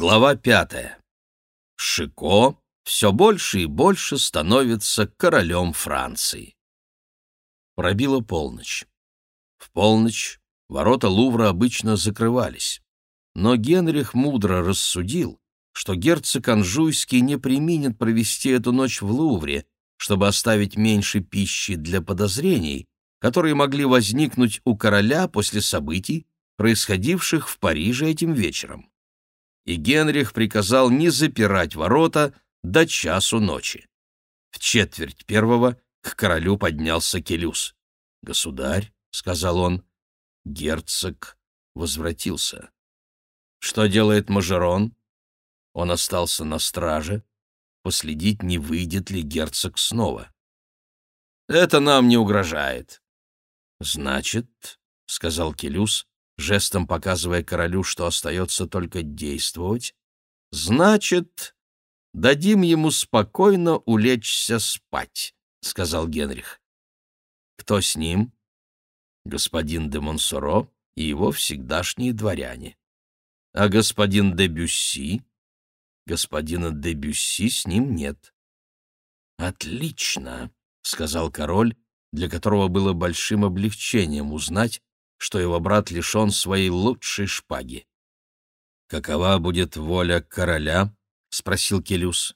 Глава пятая. Шико все больше и больше становится королем Франции. Пробила полночь. В полночь ворота Лувра обычно закрывались. Но Генрих мудро рассудил, что герцог Анжуйский не применит провести эту ночь в Лувре, чтобы оставить меньше пищи для подозрений, которые могли возникнуть у короля после событий, происходивших в Париже этим вечером. И Генрих приказал не запирать ворота до часу ночи. В четверть первого к королю поднялся Келюс. «Государь», — сказал он, — «герцог возвратился». «Что делает Мажерон?» Он остался на страже, последить, не выйдет ли герцог снова. «Это нам не угрожает». «Значит», — сказал Келюс, жестом показывая королю, что остается только действовать, «значит, дадим ему спокойно улечься спать», — сказал Генрих. «Кто с ним?» «Господин де Монсоро и его всегдашние дворяне». «А господин де Бюсси?» «Господина де Бюсси с ним нет». «Отлично», — сказал король, для которого было большим облегчением узнать, что его брат лишен своей лучшей шпаги. «Какова будет воля короля?» — спросил Келюс.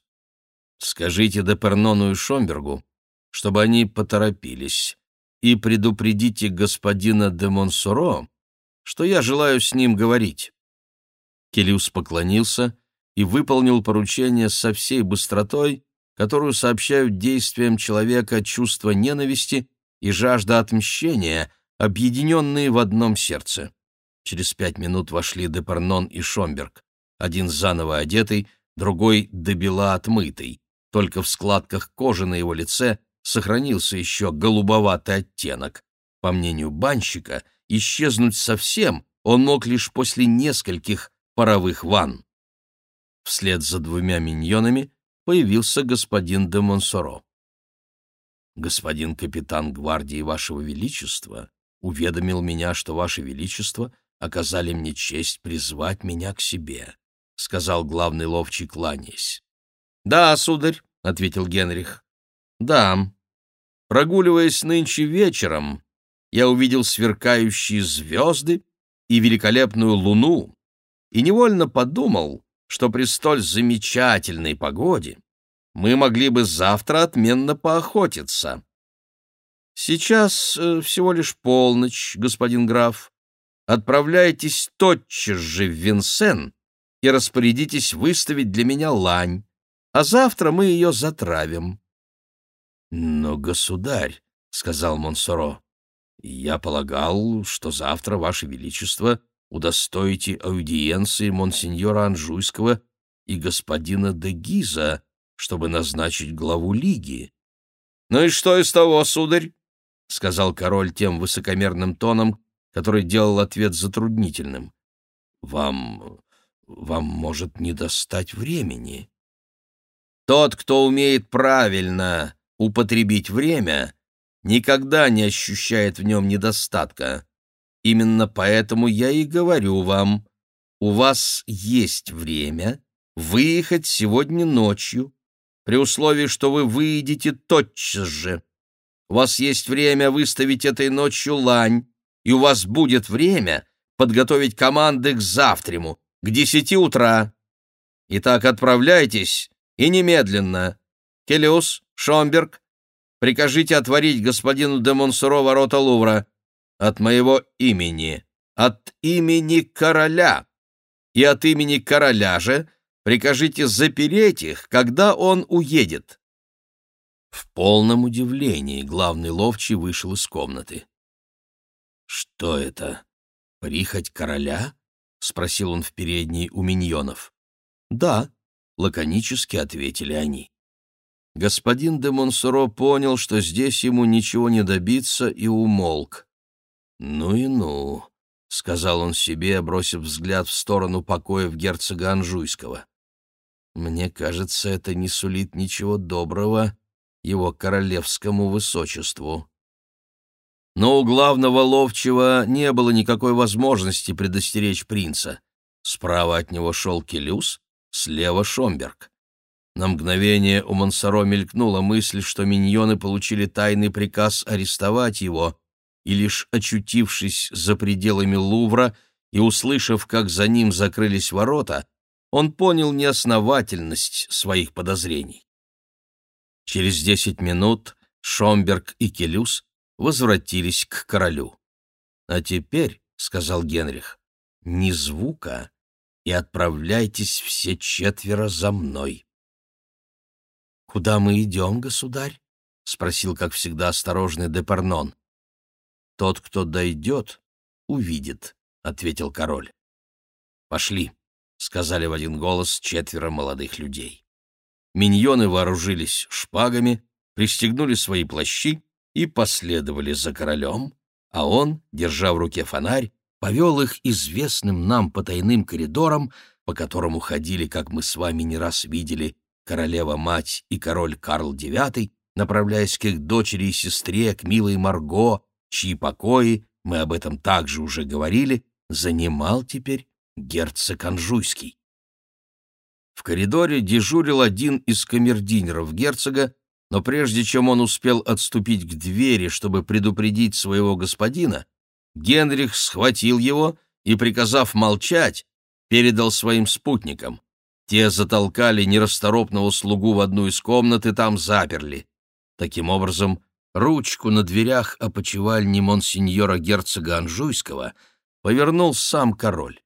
«Скажите Депернону и Шомбергу, чтобы они поторопились, и предупредите господина де Монсоро, что я желаю с ним говорить». Келюс поклонился и выполнил поручение со всей быстротой, которую сообщают действиям человека чувство ненависти и жажда отмщения — объединенные в одном сердце. Через пять минут вошли Депарнон и Шомберг, один заново одетый, другой добела отмытый. Только в складках кожи на его лице сохранился еще голубоватый оттенок. По мнению банщика, исчезнуть совсем он мог лишь после нескольких паровых ванн. Вслед за двумя миньонами появился господин де Монсоро. «Господин капитан гвардии Вашего Величества уведомил меня, что Ваше Величество оказали мне честь призвать меня к себе», — сказал главный ловчий, кланяясь. «Да, сударь», — ответил Генрих. «Да. Прогуливаясь нынче вечером, я увидел сверкающие звезды и великолепную луну и невольно подумал, что при столь замечательной погоде мы могли бы завтра отменно поохотиться. Сейчас э, всего лишь полночь, господин граф. Отправляйтесь тотчас же в Винсен и распорядитесь выставить для меня лань, а завтра мы ее затравим. — Но, государь, — сказал Монсоро, — я полагал, что завтра, ваше величество, удостоите аудиенции монсеньора Анжуйского и господина де Гиза, чтобы назначить главу лиги. — Ну и что из того, сударь? — сказал король тем высокомерным тоном, который делал ответ затруднительным. «Вам... вам может не достать времени». «Тот, кто умеет правильно употребить время, никогда не ощущает в нем недостатка. Именно поэтому я и говорю вам, у вас есть время выехать сегодня ночью, при условии, что вы выйдете тотчас же. У вас есть время выставить этой ночью лань, и у вас будет время подготовить команды к завтраму, к десяти утра. Итак, отправляйтесь, и немедленно. Келиус, Шомберг, прикажите отворить господину де Монсоро ворота Лувра от моего имени, от имени короля. И от имени короля же прикажите запереть их, когда он уедет. В полном удивлении главный ловчий вышел из комнаты. «Что это? Прихоть короля?» — спросил он в передней у миньонов. «Да», — лаконически ответили они. Господин де Монсоро понял, что здесь ему ничего не добиться, и умолк. «Ну и ну», — сказал он себе, бросив взгляд в сторону покоев герцога Анжуйского. «Мне кажется, это не сулит ничего доброго его королевскому высочеству. Но у главного ловчего не было никакой возможности предостеречь принца. Справа от него шел Келюс, слева — Шомберг. На мгновение у Монсоро мелькнула мысль, что миньоны получили тайный приказ арестовать его, и лишь очутившись за пределами Лувра и услышав, как за ним закрылись ворота, он понял неосновательность своих подозрений. Через десять минут Шомберг и Келюс возвратились к королю. «А теперь», — сказал Генрих, — «ни звука, и отправляйтесь все четверо за мной». «Куда мы идем, государь?» — спросил, как всегда, осторожный Депернон. «Тот, кто дойдет, увидит», — ответил король. «Пошли», — сказали в один голос четверо молодых людей. Миньоны вооружились шпагами, пристегнули свои плащи и последовали за королем, а он, держа в руке фонарь, повел их известным нам потайным коридорам, по которому ходили, как мы с вами не раз видели, королева-мать и король Карл IX, направляясь к их дочери и сестре, к милой Марго, чьи покои, мы об этом также уже говорили, занимал теперь герцог Анжуйский. В коридоре дежурил один из камердинеров герцога, но прежде чем он успел отступить к двери, чтобы предупредить своего господина, Генрих схватил его и, приказав молчать, передал своим спутникам. Те затолкали нерасторопного слугу в одну из комнат и там заперли. Таким образом, ручку на дверях опочивальни монсеньора герцога Анжуйского повернул сам король.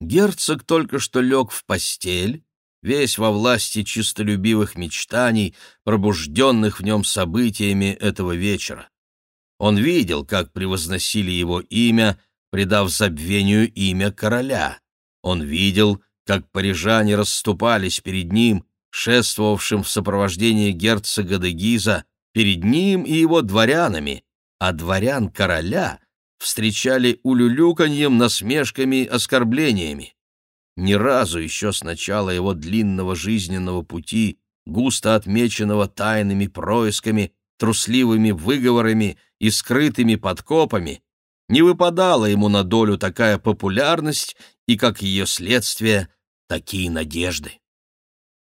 Герцог только что лег в постель, весь во власти чистолюбивых мечтаний, пробужденных в нем событиями этого вечера. Он видел, как превозносили его имя, придав забвению имя короля. Он видел, как парижане расступались перед ним, шествовавшим в сопровождении герцога де Гиза, перед ним и его дворянами, а дворян короля встречали улюлюканьем, насмешками, оскорблениями. Ни разу еще с начала его длинного жизненного пути, густо отмеченного тайными происками, трусливыми выговорами и скрытыми подкопами, не выпадала ему на долю такая популярность и, как ее следствие, такие надежды.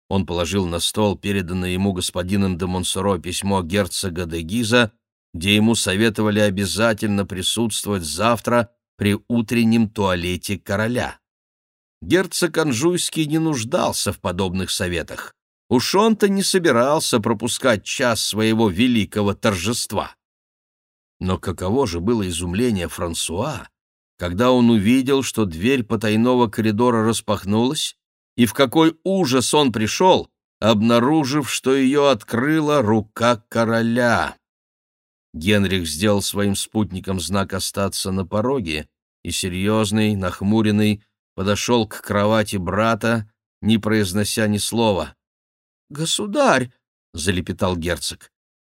Он положил на стол переданное ему господином де Монсоро письмо герцога де Гиза, где ему советовали обязательно присутствовать завтра при утреннем туалете короля. Герцог Анжуйский не нуждался в подобных советах. Уж он-то не собирался пропускать час своего великого торжества. Но каково же было изумление Франсуа, когда он увидел, что дверь потайного коридора распахнулась, и в какой ужас он пришел, обнаружив, что ее открыла рука короля. Генрих сделал своим спутникам знак остаться на пороге, и серьезный, нахмуренный, подошел к кровати брата, не произнося ни слова. «Государь!» — залепетал герцог.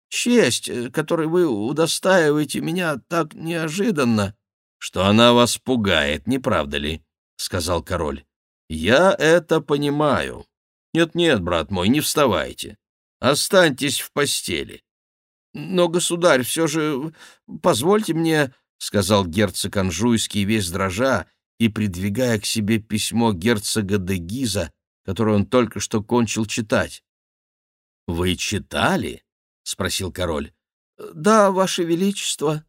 «Честь, э, которой вы удостаиваете меня так неожиданно!» «Что она вас пугает, не правда ли?» — сказал король. «Я это понимаю. Нет-нет, брат мой, не вставайте. Останьтесь в постели». «Но, государь, все же позвольте мне...» — сказал герцог Анжуйский, весь дрожа, и придвигая к себе письмо герцога де Гиза, которое он только что кончил читать. «Вы читали?» — спросил король. «Да, ваше величество».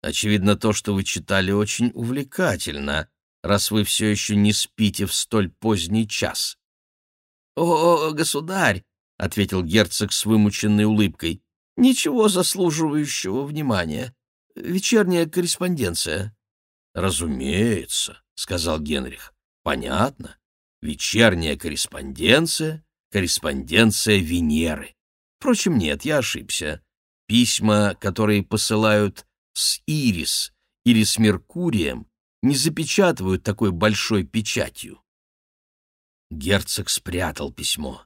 «Очевидно, то, что вы читали, очень увлекательно, раз вы все еще не спите в столь поздний час». «О, государь!» — ответил герцог с вымученной улыбкой. «Ничего заслуживающего внимания. Вечерняя корреспонденция». «Разумеется», — сказал Генрих. «Понятно. Вечерняя корреспонденция, корреспонденция Венеры. Впрочем, нет, я ошибся. Письма, которые посылают с Ирис или с Меркурием, не запечатывают такой большой печатью». Герцог спрятал письмо.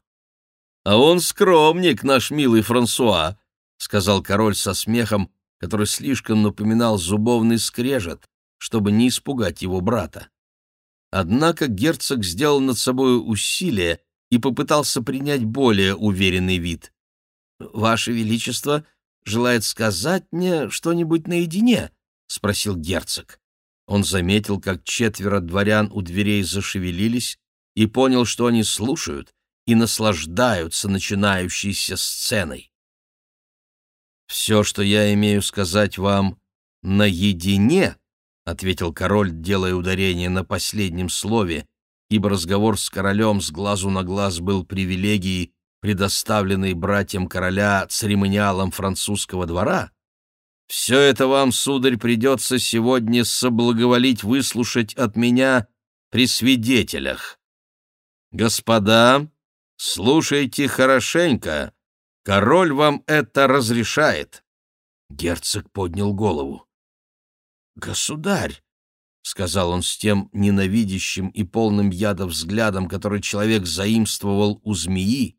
«А он скромник, наш милый Франсуа», — сказал король со смехом, который слишком напоминал зубовный скрежет, чтобы не испугать его брата. Однако герцог сделал над собой усилие и попытался принять более уверенный вид. «Ваше Величество желает сказать мне что-нибудь наедине?» — спросил герцог. Он заметил, как четверо дворян у дверей зашевелились, и понял, что они слушают и наслаждаются начинающейся сценой. «Все, что я имею сказать вам, наедине», — ответил король, делая ударение на последнем слове, ибо разговор с королем с глазу на глаз был привилегией, предоставленной братьям короля церемониалом французского двора, все это вам, сударь, придется сегодня соблаговолить выслушать от меня при свидетелях. Господа, слушайте хорошенько, король вам это разрешает. Герцог поднял голову. «Государь!» — сказал он с тем ненавидящим и полным яда взглядом, который человек заимствовал у змеи,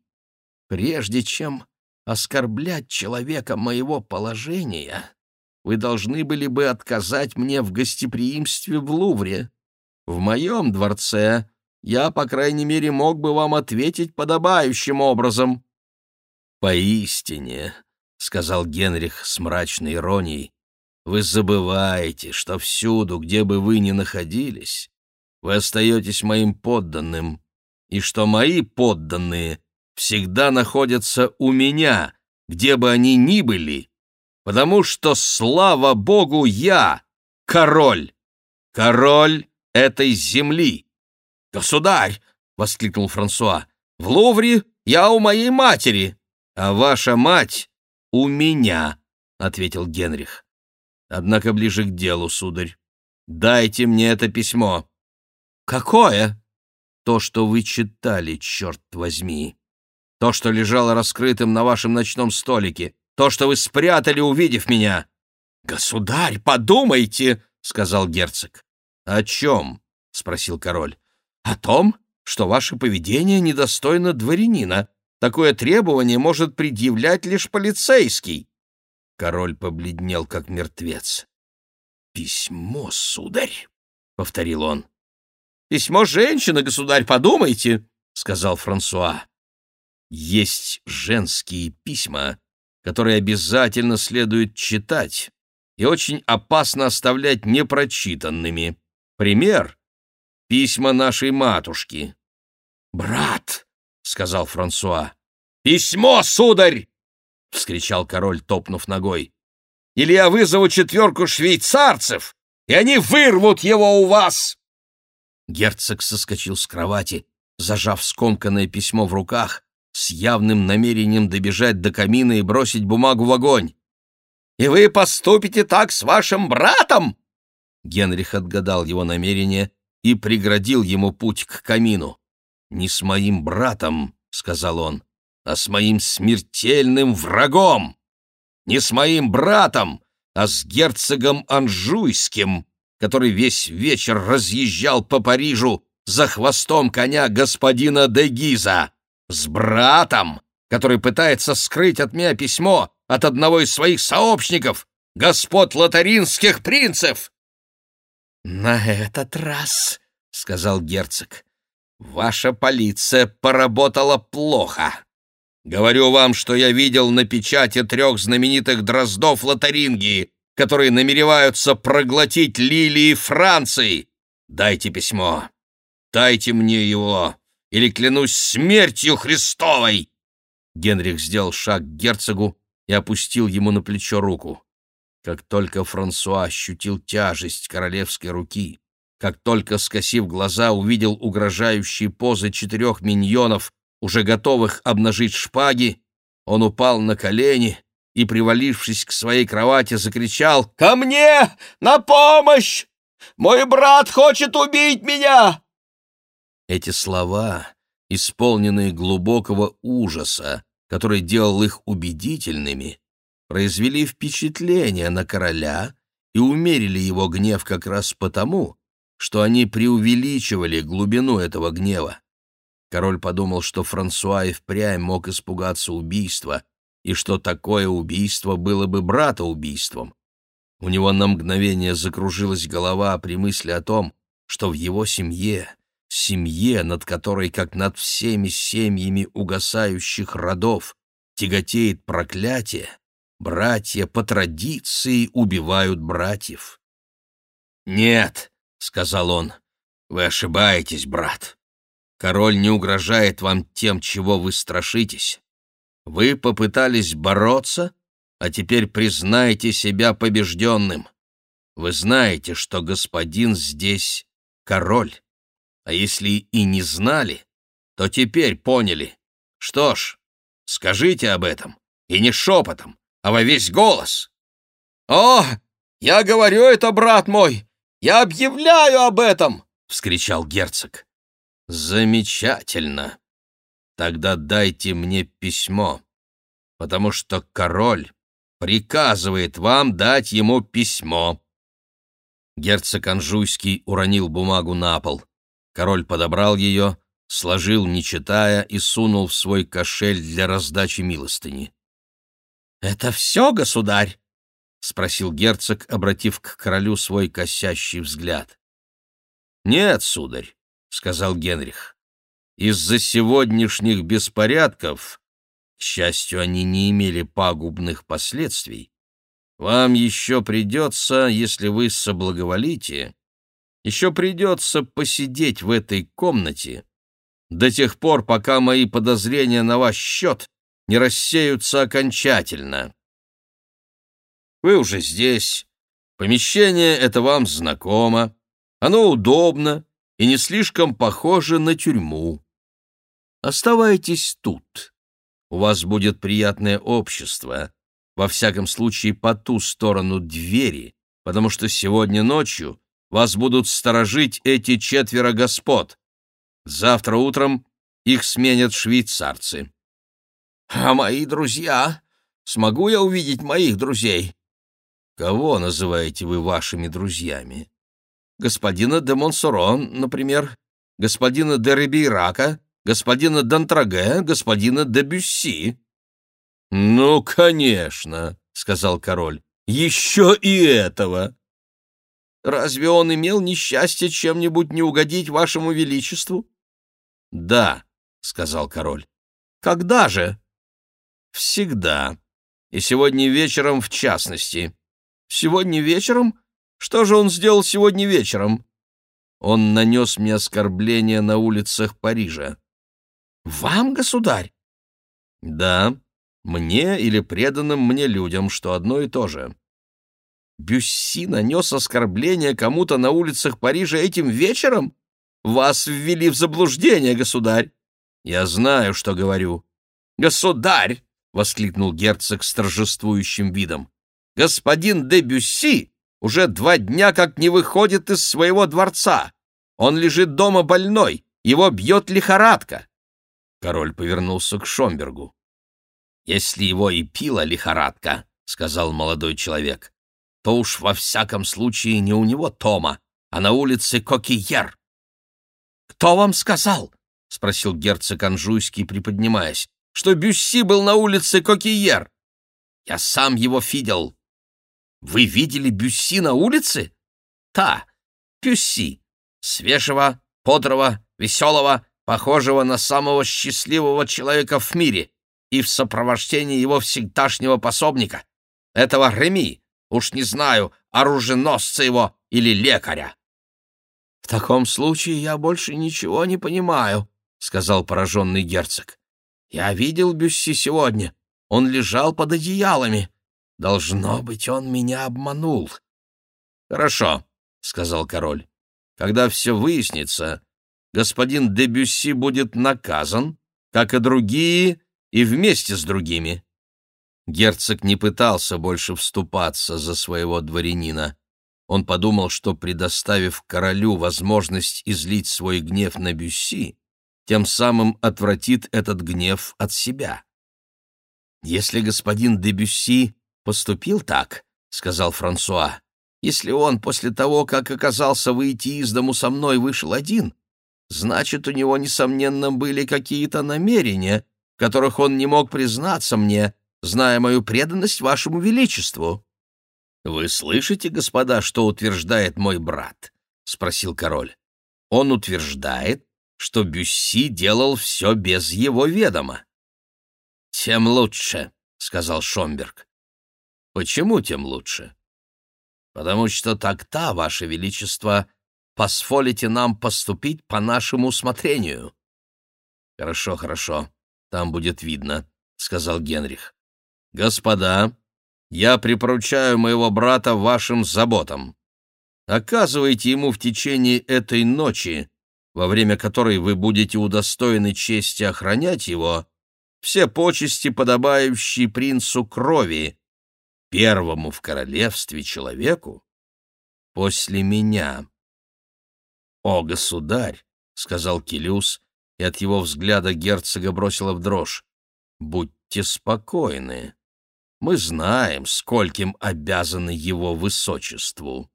«прежде чем оскорблять человека моего положения, вы должны были бы отказать мне в гостеприимстве в Лувре. В моем дворце я, по крайней мере, мог бы вам ответить подобающим образом». «Поистине», — сказал Генрих с мрачной иронией, — «вы забываете, что всюду, где бы вы ни находились, вы остаетесь моим подданным, и что мои подданные всегда находятся у меня, где бы они ни были, потому что, слава богу, я король, король этой земли. «Государь!» — воскликнул Франсуа. «В Лувре я у моей матери, а ваша мать у меня», — ответил Генрих. «Однако ближе к делу, сударь. Дайте мне это письмо». «Какое?» «То, что вы читали, черт возьми. То, что лежало раскрытым на вашем ночном столике то, что вы спрятали, увидев меня». «Государь, подумайте!» — сказал герцог. «О чем?» — спросил король. «О том, что ваше поведение недостойно дворянина. Такое требование может предъявлять лишь полицейский». Король побледнел, как мертвец. «Письмо, сударь!» — повторил он. «Письмо женщины, государь, подумайте!» — сказал Франсуа. «Есть женские письма, которые обязательно следует читать и очень опасно оставлять непрочитанными. Пример — письма нашей матушки. «Брат!» — сказал Франсуа. «Письмо, сударь!» — вскричал король, топнув ногой. «Или я вызову четверку швейцарцев, и они вырвут его у вас!» Герцог соскочил с кровати, зажав скомканное письмо в руках, с явным намерением добежать до камина и бросить бумагу в огонь. «И вы поступите так с вашим братом?» Генрих отгадал его намерение и преградил ему путь к камину. «Не с моим братом», — сказал он, — «а с моим смертельным врагом! Не с моим братом, а с герцогом Анжуйским, который весь вечер разъезжал по Парижу за хвостом коня господина де Гиза!» С братом, который пытается скрыть от меня письмо от одного из своих сообщников, господ лотаринских принцев!» «На этот раз», — сказал герцог, — «ваша полиция поработала плохо. Говорю вам, что я видел на печати трех знаменитых дроздов Лотарингии, которые намереваются проглотить лилии Франции. Дайте письмо. Дайте мне его или клянусь смертью Христовой!» Генрих сделал шаг к герцогу и опустил ему на плечо руку. Как только Франсуа ощутил тяжесть королевской руки, как только, скосив глаза, увидел угрожающие позы четырех миньонов, уже готовых обнажить шпаги, он упал на колени и, привалившись к своей кровати, закричал «Ко мне! На помощь! Мой брат хочет убить меня!» Эти слова, исполненные глубокого ужаса, который делал их убедительными, произвели впечатление на короля и умерили его гнев как раз потому, что они преувеличивали глубину этого гнева. Король подумал, что Франсуа и впрямь мог испугаться убийства, и что такое убийство было бы брата убийством. У него на мгновение закружилась голова при мысли о том, что в его семье семье, над которой, как над всеми семьями угасающих родов, тяготеет проклятие, братья по традиции убивают братьев. «Нет», — сказал он, — «вы ошибаетесь, брат. Король не угрожает вам тем, чего вы страшитесь. Вы попытались бороться, а теперь признайте себя побежденным. Вы знаете, что господин здесь король. А если и не знали, то теперь поняли. Что ж, скажите об этом, и не шепотом, а во весь голос. «О, я говорю это, брат мой! Я объявляю об этом!» — вскричал герцог. «Замечательно! Тогда дайте мне письмо, потому что король приказывает вам дать ему письмо». Герцог Анжуйский уронил бумагу на пол. Король подобрал ее, сложил, не читая, и сунул в свой кошель для раздачи милостыни. «Это все, государь?» — спросил герцог, обратив к королю свой косящий взгляд. «Нет, сударь», — сказал Генрих. «Из-за сегодняшних беспорядков, к счастью, они не имели пагубных последствий, вам еще придется, если вы соблаговолите, еще придется посидеть в этой комнате до тех пор, пока мои подозрения на ваш счет не рассеются окончательно. Вы уже здесь, помещение это вам знакомо, оно удобно и не слишком похоже на тюрьму. Оставайтесь тут. У вас будет приятное общество, во всяком случае по ту сторону двери, потому что сегодня ночью вас будут сторожить эти четверо господ. Завтра утром их сменят швейцарцы. А мои друзья? Смогу я увидеть моих друзей? Кого называете вы вашими друзьями? Господина де Монсорон, например, господина де Рибейрака, господина Дантраге, господина де Бюсси. Ну, конечно, сказал король. Еще и этого. Разве он имел несчастье чем-нибудь не угодить вашему величеству? Да, сказал король. Когда же? Всегда. И сегодня вечером в частности. Сегодня вечером? Что же он сделал сегодня вечером? Он нанес мне оскорбление на улицах Парижа. Вам, государь? Да, мне или преданным мне людям, что одно и то же. Бюсси нанес оскорбление кому-то на улицах Парижа этим вечером? Вас ввели в заблуждение, государь. Я знаю, что говорю. Государь! — воскликнул герцог с торжествующим видом господин де Бюсси уже два дня как не выходит из своего дворца. Он лежит дома больной, его бьет лихорадка. Король повернулся к Шомбергу. «Если его и пила лихорадка, — сказал молодой человек, — то уж во всяком случае не у него Тома, а на улице Кокиер». «Кто вам сказал?» — спросил герцог Анжуйский, приподнимаясь, — что Бюсси был на улице Кокиер. «Я сам его видел», вы видели Бюсси на улице? Та, Бюсси, свежего, бодрого, веселого, похожего на самого счастливого человека в мире и в сопровождении его всегдашнего пособника, этого Реми, уж не знаю, оруженосца его или лекаря. — В таком случае я больше ничего не понимаю, — сказал пораженный герцог. — Я видел Бюсси сегодня. Он лежал под одеялами. Должно быть, он меня обманул. Хорошо, сказал король. Когда все выяснится, господин Дебюсси будет наказан, как и другие, и вместе с другими. Герцог не пытался больше вступаться за своего дворянина. Он подумал, что, предоставив королю возможность излить свой гнев на Бюсси, тем самым отвратит этот гнев от себя. Если господин Дебюсси поступил так, — сказал Франсуа. Если он после того, как оказался выйти из дому со мной, вышел один, значит, у него, несомненно, были какие-то намерения, которых он не мог признаться мне, зная мою преданность вашему величеству. — Вы слышите, господа, что утверждает мой брат? — спросил король. — Он утверждает, что Бюсси делал все без его ведома. — Тем лучше, — сказал Шомберг. Почему тем лучше? потому что тогда, Ваше Величество, позволите нам поступить по нашему усмотрению». «Хорошо, хорошо, там будет видно», — сказал Генрих. «Господа, я припоручаю моего брата вашим заботам. Оказывайте ему в течение этой ночи, во время которой вы будете удостоены чести охранять его, все почести, подобающие принцу крови, первому в королевстве человеку, после меня. «О, государь!» — сказал Келюс, и от его взгляда герцога бросила в дрожь. «Будьте спокойны. Мы знаем, скольким обязаны его высочеству».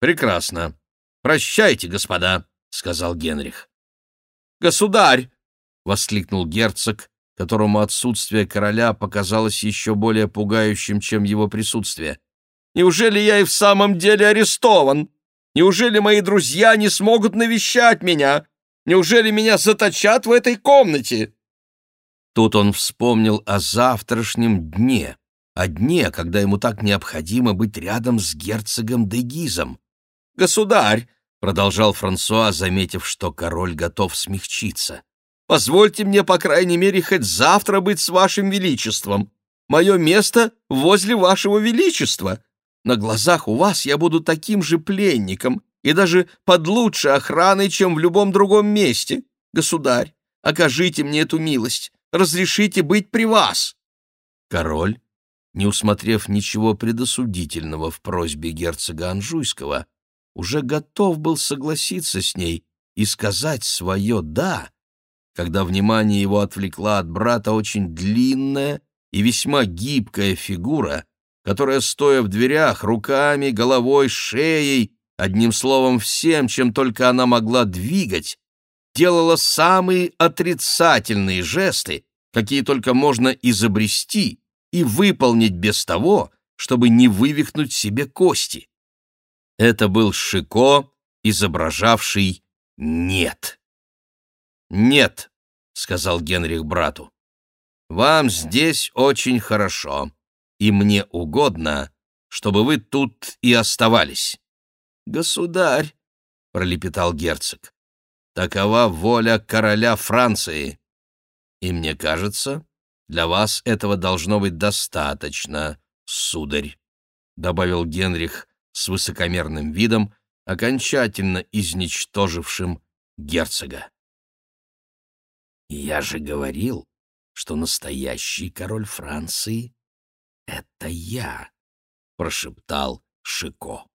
«Прекрасно. Прощайте, господа», — сказал Генрих. «Государь!» — воскликнул герцог, которому отсутствие короля показалось еще более пугающим, чем его присутствие. «Неужели я и в самом деле арестован? Неужели мои друзья не смогут навещать меня? Неужели меня заточат в этой комнате?» Тут он вспомнил о завтрашнем дне, о дне, когда ему так необходимо быть рядом с герцогом Дегизом. «Государь!» — продолжал Франсуа, заметив, что король готов смягчиться. Позвольте мне, по крайней мере, хоть завтра быть с вашим величеством. Мое место возле вашего величества. На глазах у вас я буду таким же пленником и даже под лучшей охраной, чем в любом другом месте. Государь, окажите мне эту милость, разрешите быть при вас». Король, не усмотрев ничего предосудительного в просьбе герцога Анжуйского, уже готов был согласиться с ней и сказать свое «да», когда внимание его отвлекла от брата очень длинная и весьма гибкая фигура, которая, стоя в дверях, руками, головой, шеей, одним словом, всем, чем только она могла двигать, делала самые отрицательные жесты, какие только можно изобрести и выполнить без того, чтобы не вывихнуть себе кости. Это был Шико, изображавший «нет». «Нет», — сказал Генрих брату, — «вам здесь очень хорошо, и мне угодно, чтобы вы тут и оставались». «Государь», — пролепетал герцог, — «такова воля короля Франции, и мне кажется, для вас этого должно быть достаточно, сударь», — добавил Генрих с высокомерным видом, окончательно изничтожившим герцога. Я же говорил, что настоящий король Франции — это я, — прошептал Шико.